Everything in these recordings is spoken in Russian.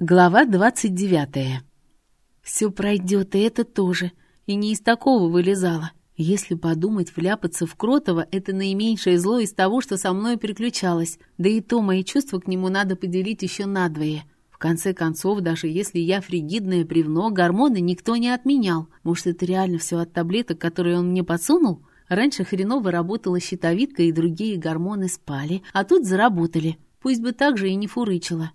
Глава двадцать девятая. Все пройдет, и это тоже. И не из такого вылезала. Если подумать, вляпаться в Кротова — это наименьшее зло из того, что со мной приключалось. Да и то мои чувства к нему надо поделить еще надвое. В конце концов, даже если я фригидное бревно, гормоны никто не отменял. Может, это реально все от таблеток, которые он мне подсунул? Раньше хреново работала щитовидка, и другие гормоны спали, а тут заработали. Пусть бы так же и не фурычила.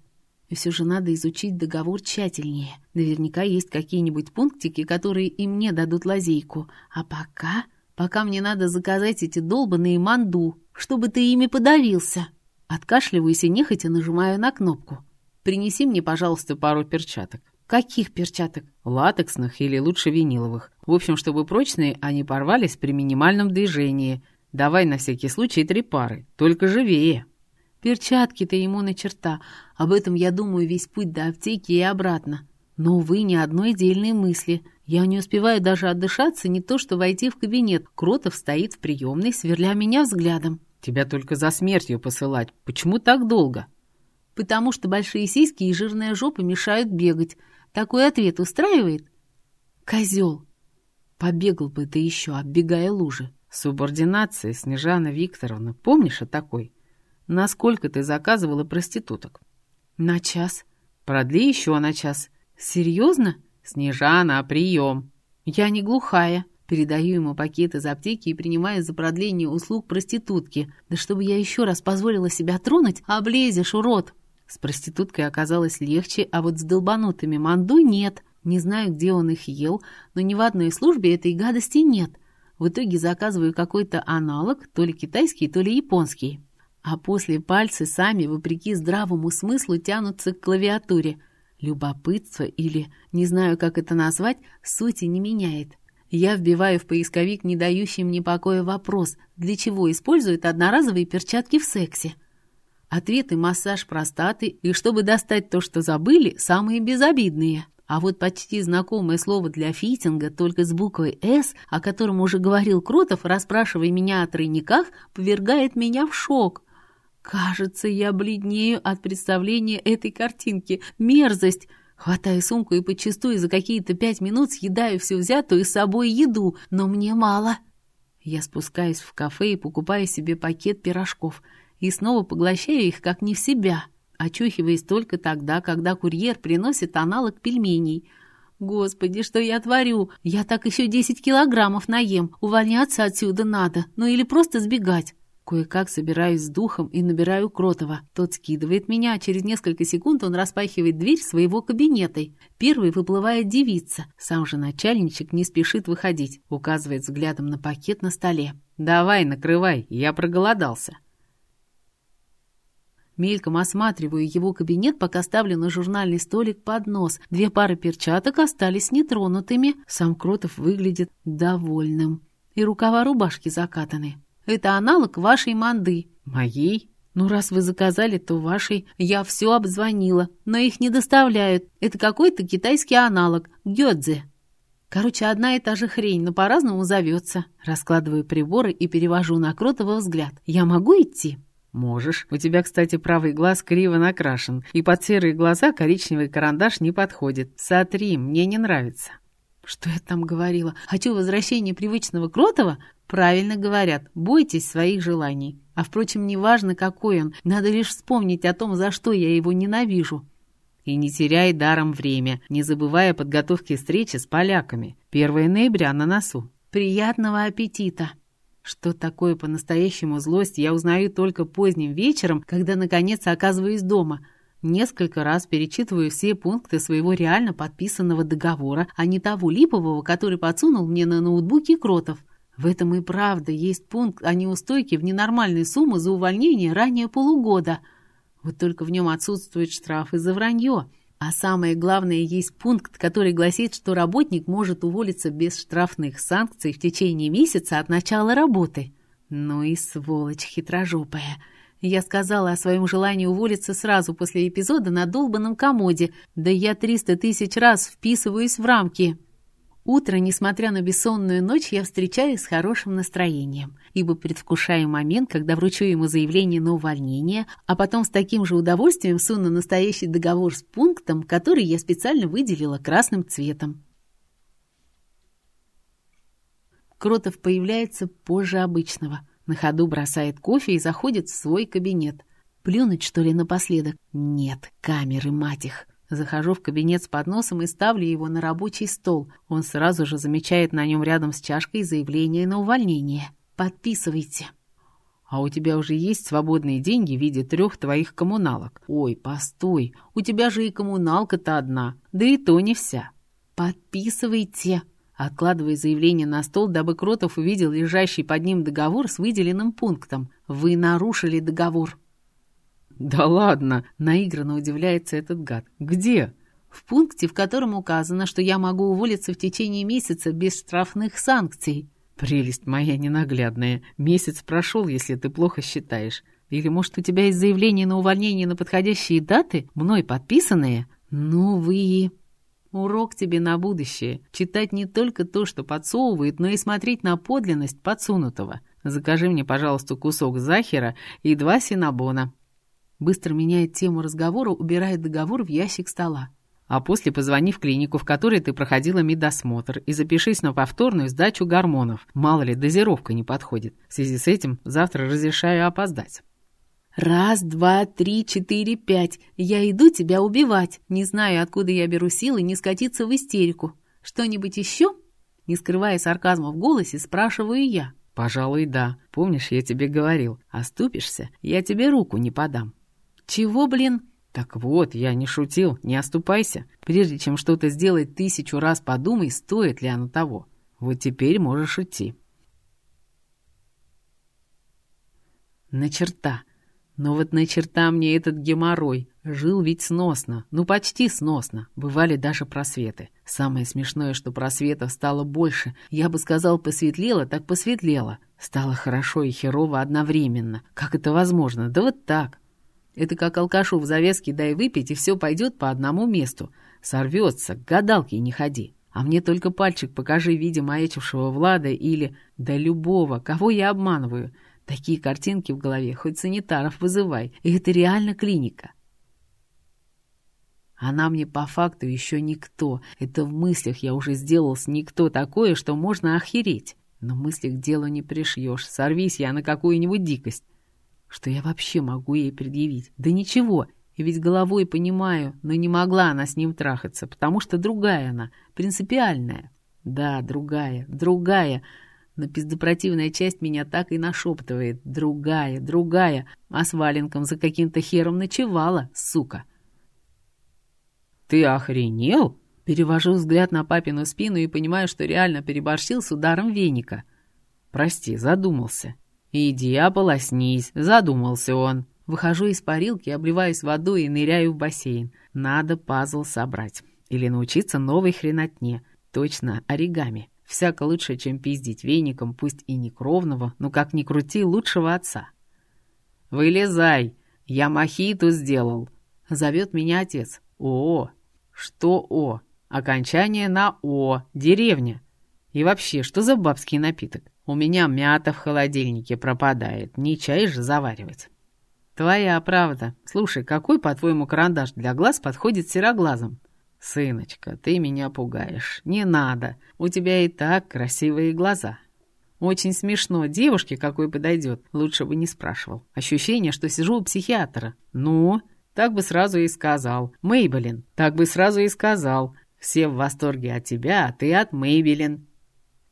И все же надо изучить договор тщательнее. Наверняка есть какие-нибудь пунктики, которые и мне дадут лазейку. А пока... Пока мне надо заказать эти долбанные манду, чтобы ты ими подавился. Откашливаюсь и нехотя нажимаю на кнопку. Принеси мне, пожалуйста, пару перчаток. Каких перчаток? Латексных или лучше виниловых. В общем, чтобы прочные, они порвались при минимальном движении. Давай на всякий случай три пары, только живее. Перчатки-то ему на черта. Об этом я думаю весь путь до аптеки и обратно. Но, увы, ни одной дельной мысли. Я не успеваю даже отдышаться, не то что войти в кабинет. Кротов стоит в приемной, сверля меня взглядом. «Тебя только за смертью посылать. Почему так долго?» «Потому что большие сиськи и жирная жопа мешают бегать. Такой ответ устраивает?» «Козел!» «Побегал бы ты еще, оббегая лужи». «Субординация, Снежана Викторовна. Помнишь о такой?» Насколько ты заказывала проституток? На час. Продли еще на час. Серьезно? Снежана, прием. Я не глухая. Передаю ему пакет из аптеки и принимаю за продление услуг проститутки. Да чтобы я еще раз позволила себя тронуть, облезешь, урод. С проституткой оказалось легче, а вот с долбанутыми манду нет. Не знаю, где он их ел, но ни в одной службе этой гадости нет. В итоге заказываю какой-то аналог, то ли китайский, то ли японский а после пальцы сами, вопреки здравому смыслу, тянутся к клавиатуре. Любопытство или, не знаю, как это назвать, сути не меняет. Я вбиваю в поисковик не дающий мне покоя вопрос, для чего используют одноразовые перчатки в сексе. Ответы массаж простаты и, чтобы достать то, что забыли, самые безобидные. А вот почти знакомое слово для фитинга, только с буквой «С», о котором уже говорил Кротов, расспрашивая меня о тройниках, повергает меня в шок. Кажется, я бледнею от представления этой картинки. Мерзость! Хватаю сумку и почастую за какие-то пять минут съедаю всю взятую с собой еду, но мне мало. Я спускаюсь в кафе и покупаю себе пакет пирожков. И снова поглощаю их, как не в себя, очухиваясь только тогда, когда курьер приносит аналог пельменей. Господи, что я творю? Я так еще десять килограммов наем. Увольняться отсюда надо, ну или просто сбегать. Кое-как собираюсь с духом и набираю Кротова. Тот скидывает меня, а через несколько секунд он распахивает дверь своего кабинета. Первый выплывает девица. Сам же начальничек не спешит выходить, указывает взглядом на пакет на столе. «Давай, накрывай, я проголодался». Мельком осматриваю его кабинет, пока ставлю на журнальный столик поднос. Две пары перчаток остались нетронутыми. Сам Кротов выглядит довольным. И рукава рубашки закатаны. Это аналог вашей манды». «Моей?» «Ну, раз вы заказали, то вашей. Я все обзвонила, но их не доставляют. Это какой-то китайский аналог, гёдзе». Короче, одна и та же хрень, но по-разному зовется. Раскладываю приборы и перевожу на Кротова взгляд. «Я могу идти?» «Можешь. У тебя, кстати, правый глаз криво накрашен, и под серые глаза коричневый карандаш не подходит. Сотри, мне не нравится». Что я там говорила? Хочу возвращения привычного Кротова? Правильно говорят, бойтесь своих желаний. А впрочем, неважно, какой он, надо лишь вспомнить о том, за что я его ненавижу. И не теряй даром время, не забывая о подготовке встречи с поляками. 1 ноября на носу. Приятного аппетита! Что такое по-настоящему злость, я узнаю только поздним вечером, когда наконец оказываюсь дома – Несколько раз перечитываю все пункты своего реально подписанного договора, а не того липового, который подсунул мне на ноутбуке Кротов. В этом и правда есть пункт о неустойке в ненормальной суммы за увольнение ранее полугода. Вот только в нем отсутствует штраф из-за вранье. А самое главное, есть пункт, который гласит, что работник может уволиться без штрафных санкций в течение месяца от начала работы. Ну и сволочь хитрожопая. Я сказала о своем желании уволиться сразу после эпизода на долбанном комоде. Да я триста тысяч раз вписываюсь в рамки. Утро, несмотря на бессонную ночь, я встречаю с хорошим настроением, ибо предвкушаю момент, когда вручу ему заявление на увольнение, а потом с таким же удовольствием суну настоящий договор с пунктом, который я специально выделила красным цветом. Кротов появляется позже обычного. На ходу бросает кофе и заходит в свой кабинет. Плюнуть, что ли, напоследок? Нет, камеры, мать их. Захожу в кабинет с подносом и ставлю его на рабочий стол. Он сразу же замечает на нем рядом с чашкой заявление на увольнение. «Подписывайте». «А у тебя уже есть свободные деньги в виде трех твоих коммуналок?» «Ой, постой, у тебя же и коммуналка-то одна, да и то не вся». «Подписывайте», откладывая заявление на стол, дабы Кротов увидел лежащий под ним договор с выделенным пунктом. «Вы нарушили договор». «Да ладно!» — наигранно удивляется этот гад. «Где?» «В пункте, в котором указано, что я могу уволиться в течение месяца без штрафных санкций». «Прелесть моя ненаглядная. Месяц прошел, если ты плохо считаешь. Или, может, у тебя есть заявление на увольнение на подходящие даты, мной подписанные?» «Ну вы...» Урок тебе на будущее. Читать не только то, что подсовывает, но и смотреть на подлинность подсунутого. Закажи мне, пожалуйста, кусок захера и два синабона. Быстро меняет тему разговора, убирает договор в ящик стола. А после позвони в клинику, в которой ты проходила медосмотр, и запишись на повторную сдачу гормонов. Мало ли, дозировка не подходит. В связи с этим завтра разрешаю опоздать. «Раз, два, три, четыре, пять. Я иду тебя убивать. Не знаю, откуда я беру силы не скатиться в истерику. Что-нибудь еще?» Не скрывая сарказма в голосе, спрашиваю я. «Пожалуй, да. Помнишь, я тебе говорил, оступишься, я тебе руку не подам». «Чего, блин?» «Так вот, я не шутил, не оступайся. Прежде чем что-то сделать тысячу раз подумай, стоит ли оно того. Вот теперь можешь идти». На черта. Но вот на черта мне этот геморрой. Жил ведь сносно, ну почти сносно. Бывали даже просветы. Самое смешное, что просветов стало больше. Я бы сказал, посветлело, так посветлело. Стало хорошо и херово одновременно. Как это возможно? Да вот так. Это как алкашу в завеске дай выпить, и все пойдет по одному месту. Сорвется, к гадалке не ходи. А мне только пальчик покажи в виде маячившего Влада или... Да любого, кого я обманываю. Такие картинки в голове, хоть санитаров вызывай. И это реально клиника. Она мне по факту еще никто. Это в мыслях я уже сделал с никто такое, что можно охереть. Но мысли к делу не пришьешь. Сорвись я на какую-нибудь дикость. Что я вообще могу ей предъявить? Да ничего. И ведь головой понимаю, но не могла она с ним трахаться, потому что другая она, принципиальная. Да, другая, другая. Но пиздопротивная часть меня так и нашептывает. Другая, другая. А с валенком за каким-то хером ночевала, сука. «Ты охренел?» Перевожу взгляд на папину спину и понимаю, что реально переборщил с ударом веника. «Прости, задумался». «Иди, ополоснись», — задумался он. Выхожу из парилки, обливаюсь водой и ныряю в бассейн. Надо пазл собрать. Или научиться новой хренотне. Точно, оригами. Всяко лучше, чем пиздить веником, пусть и не кровного, но как ни крути, лучшего отца. «Вылезай! Я мохиту сделал!» — зовет меня отец. «О! Что О? Окончание на О. Деревня. И вообще, что за бабский напиток? У меня мята в холодильнике пропадает. Не чай же заваривать». «Твоя правда. Слушай, какой, по-твоему, карандаш для глаз подходит сероглазым?» «Сыночка, ты меня пугаешь. Не надо. У тебя и так красивые глаза». «Очень смешно. Девушке какой подойдет. Лучше бы не спрашивал. Ощущение, что сижу у психиатра». «Ну?» «Так бы сразу и сказал. Мейбелин. Так бы сразу и сказал. Все в восторге от тебя, а ты от Мейбелин».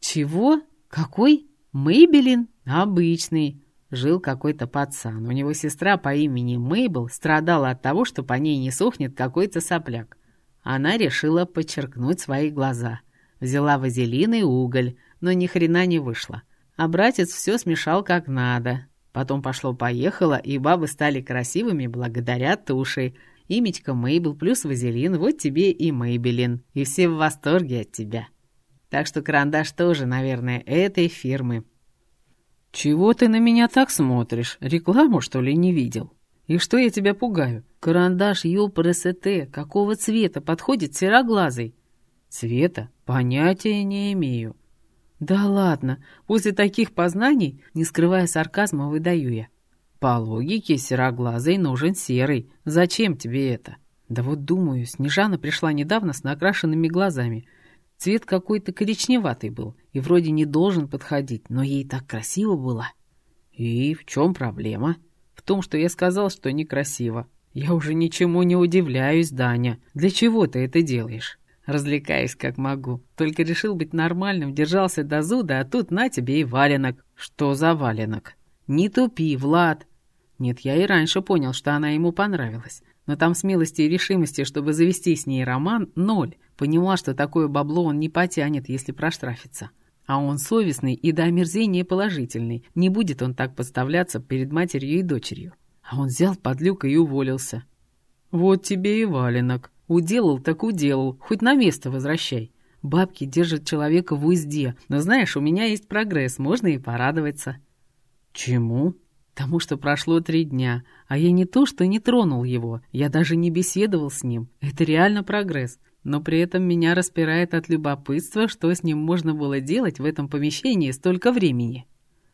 «Чего? Какой? Мейбелин?» «Обычный. Жил какой-то пацан. У него сестра по имени Мейбл страдала от того, что по ней не сохнет какой-то сопляк. Она решила подчеркнуть свои глаза. Взяла вазелин и уголь, но ни хрена не вышло. А братец все смешал как надо. Потом пошло-поехало, и бабы стали красивыми благодаря туши. Имечка Мейбл плюс вазелин, вот тебе и Мейбелин. И все в восторге от тебя. Так что карандаш тоже, наверное, этой фирмы. «Чего ты на меня так смотришь? Рекламу, что ли, не видел?» И что я тебя пугаю? Карандаш ЮПРСТ какого цвета подходит сероглазый? Цвета понятия не имею. Да ладно, после таких познаний, не скрывая сарказма, выдаю я. По логике, сероглазый нужен серый. Зачем тебе это? Да вот думаю, Снежана пришла недавно с накрашенными глазами. Цвет какой-то коричневатый был и вроде не должен подходить, но ей так красиво было. И в чем проблема? В том, что я сказал, что некрасиво. Я уже ничему не удивляюсь, Даня. Для чего ты это делаешь? Развлекаюсь как могу. Только решил быть нормальным, держался до зуда, а тут на тебе и валенок. Что за валенок? Не тупи, Влад. Нет, я и раньше понял, что она ему понравилась. Но там смелости и решимости, чтобы завести с ней роман, ноль. Поняла, что такое бабло он не потянет, если проштрафится. А он совестный и до омерзения положительный. Не будет он так подставляться перед матерью и дочерью. А он взял подлюка и уволился. Вот тебе и валенок. Уделал так уделал, хоть на место возвращай. Бабки держат человека в узде, но знаешь, у меня есть прогресс, можно и порадоваться. Чему? Тому, что прошло три дня, а я не то, что не тронул его, я даже не беседовал с ним. Это реально прогресс. Но при этом меня распирает от любопытства, что с ним можно было делать в этом помещении столько времени.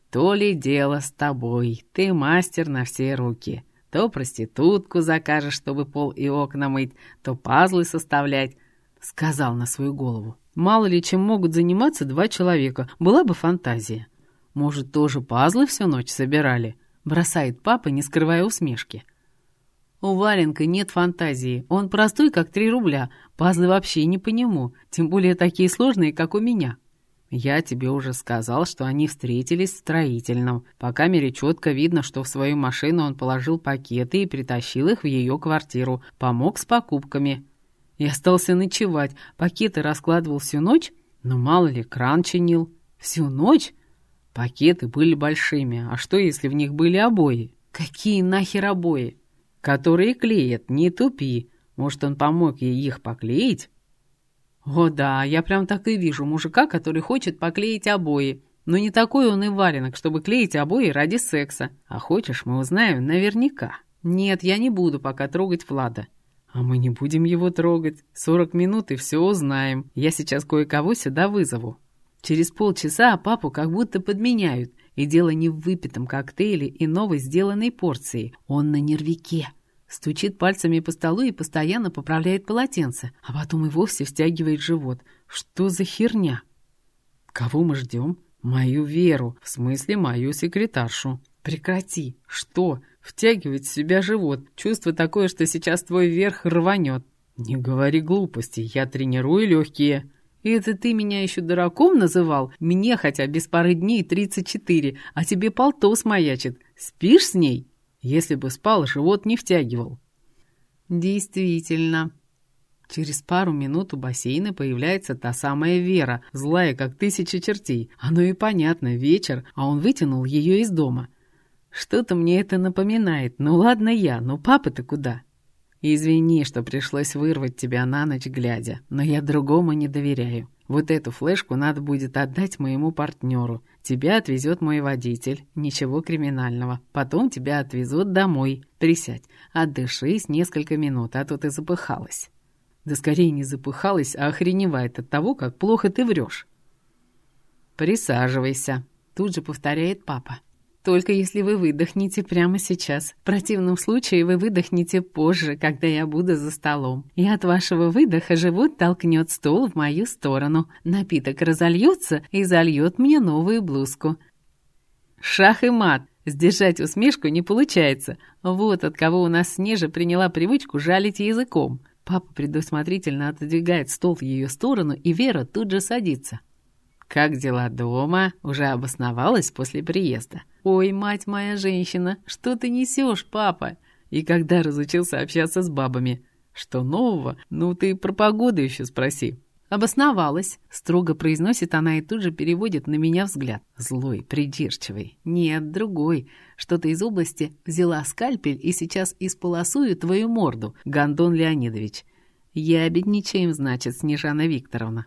То ли дело с тобой, ты мастер на все руки. То проститутку закажешь, чтобы пол и окна мыть, то пазлы составлять, — сказал на свою голову. Мало ли чем могут заниматься два человека, была бы фантазия. Может, тоже пазлы всю ночь собирали? бросает папа, не скрывая усмешки. У Валенка нет фантазии, он простой, как три рубля, пазлы вообще не по нему, тем более такие сложные, как у меня. Я тебе уже сказал, что они встретились в строительном. По камере четко видно, что в свою машину он положил пакеты и притащил их в ее квартиру, помог с покупками. И остался ночевать, пакеты раскладывал всю ночь, но мало ли, кран чинил. Всю ночь? Пакеты были большими, а что, если в них были обои? Какие нахер обои? Которые клеят, не тупи. Может, он помог ей их поклеить? О да, я прям так и вижу мужика, который хочет поклеить обои. Но не такой он и валенок, чтобы клеить обои ради секса. А хочешь, мы узнаем наверняка. Нет, я не буду пока трогать Влада. А мы не будем его трогать. Сорок минут и все узнаем. Я сейчас кое-кого сюда вызову. Через полчаса папу как будто подменяют, и дело не в выпитом коктейле и новой сделанной порции. Он на нервике. Стучит пальцами по столу и постоянно поправляет полотенце, а потом и вовсе втягивает живот. Что за херня? Кого мы ждем? Мою Веру, в смысле мою секретаршу. Прекрати. Что? Втягивать в себя живот. Чувство такое, что сейчас твой верх рванет. Не говори глупости, я тренирую легкие. И это ты меня еще дураком называл? Мне хотя без пары дней 34, а тебе полтос маячит. Спишь с ней? Если бы спал, живот не втягивал. Действительно. Через пару минут у бассейна появляется та самая Вера, злая, как тысяча чертей. Оно и понятно, вечер, а он вытянул ее из дома. Что-то мне это напоминает. Ну ладно я, но папа-то куда? «Извини, что пришлось вырвать тебя на ночь глядя, но я другому не доверяю. Вот эту флешку надо будет отдать моему партнеру. Тебя отвезет мой водитель. Ничего криминального. Потом тебя отвезут домой. Присядь, отдышись несколько минут, а то ты запыхалась». Да скорее не запыхалась, а охреневает от того, как плохо ты врешь. «Присаживайся», — тут же повторяет папа. Только если вы выдохнете прямо сейчас. В противном случае вы выдохнете позже, когда я буду за столом. И от вашего выдоха живот толкнет стол в мою сторону. Напиток разольется и зальет мне новую блузку. Шах и мат. Сдержать усмешку не получается. Вот от кого у нас Снежа приняла привычку жалить языком. Папа предусмотрительно отодвигает стол в ее сторону, и Вера тут же садится. «Как дела дома?» Уже обосновалась после приезда. «Ой, мать моя женщина, что ты несешь, папа?» И когда разучился общаться с бабами. «Что нового? Ну, ты про погоду еще спроси». «Обосновалась», — строго произносит она и тут же переводит на меня взгляд. Злой, придирчивый. «Нет, другой. Что-то из области взяла скальпель и сейчас исполосую твою морду, Гандон Леонидович. Ябедничаем, значит, Снежана Викторовна».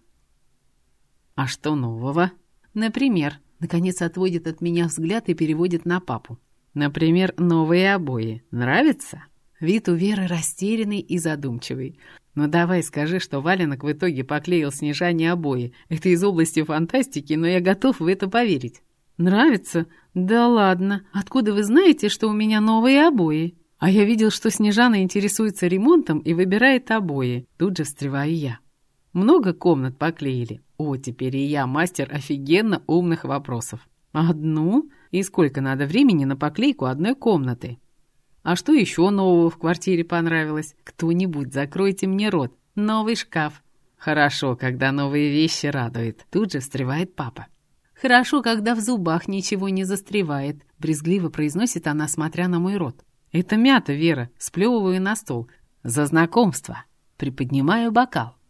«А что нового?» «Например», — наконец отводит от меня взгляд и переводит на папу. «Например, новые обои. Нравится?» Вид у Веры растерянный и задумчивый. «Ну давай скажи, что Валенок в итоге поклеил снижание обои. Это из области фантастики, но я готов в это поверить». «Нравится? Да ладно. Откуда вы знаете, что у меня новые обои?» «А я видел, что Снежана интересуется ремонтом и выбирает обои». Тут же встреваю я. «Много комнат поклеили?» «О, теперь и я мастер офигенно умных вопросов». «Одну? И сколько надо времени на поклейку одной комнаты?» А что еще нового в квартире понравилось? Кто-нибудь, закройте мне рот. Новый шкаф. Хорошо, когда новые вещи радует. Тут же встревает папа. Хорошо, когда в зубах ничего не застревает. Брезгливо произносит она, смотря на мой рот. Это мята, Вера. Сплевываю на стол. За знакомство. Приподнимаю бокал.